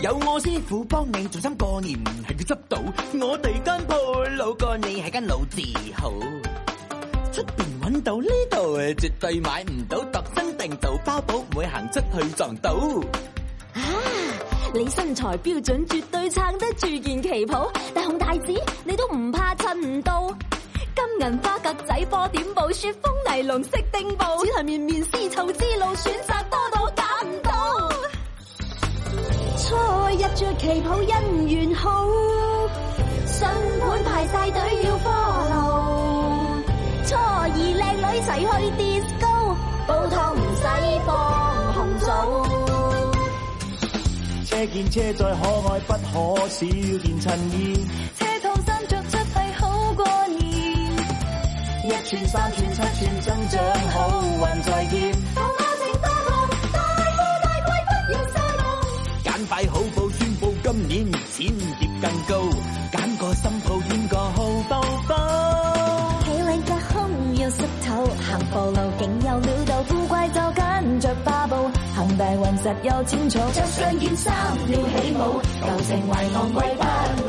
有我师傅帮你重心过年，系佢执到我哋间铺老过你系间老字号，出边揾到呢度绝对买唔到特身定做包保，唔会行出去撞到。啊，你身材标准，绝对撑得住件旗袍，大红大子你。银花格仔波点布，雪风尼龙色丁布，只系绵绵丝绸之路选择多到感唔到。初一着旗袍，姻缘好，新款排晒队要 follow。初二靓女齐去 disco，煲汤唔使放红枣。车见车载可爱，不可少件衬衣。穿三穿七穿增长好运在前，多大富大贵不要失望。简快好报宣布，今年钱叠更高，拣个新抱，添个好包包。企稳隔空要湿头，行步路竟有料到富贵就跟着花布，行大运实有清楚，着上件衫要起舞，旧情怀昂贵不？